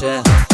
share.